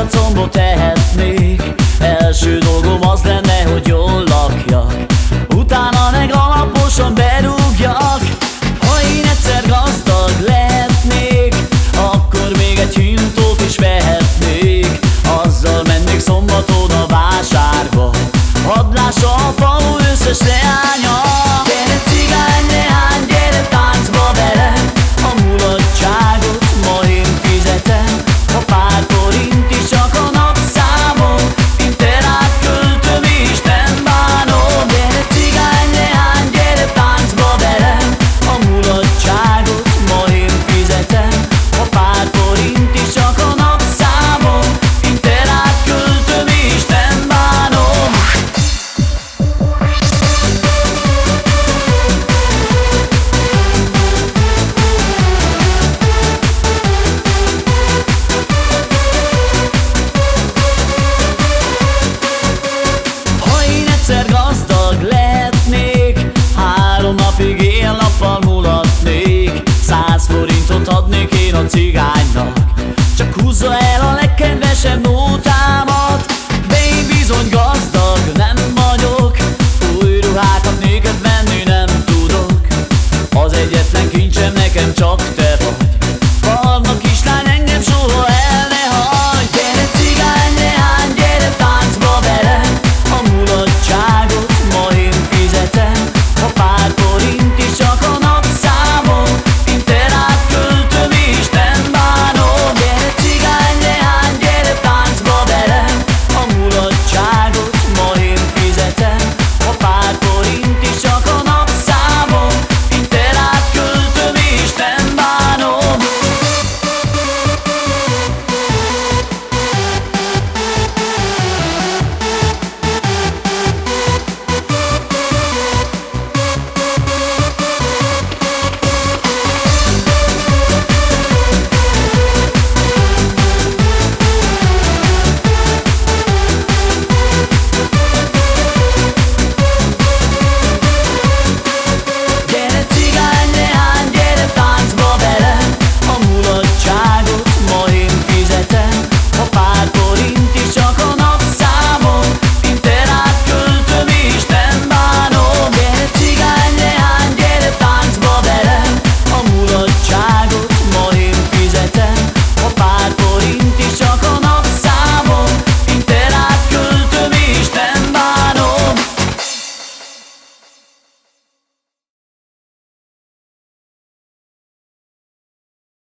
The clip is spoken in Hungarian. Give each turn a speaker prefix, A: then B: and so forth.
A: Rivacombot tehetnék húzza el a legkedvesebb nótámat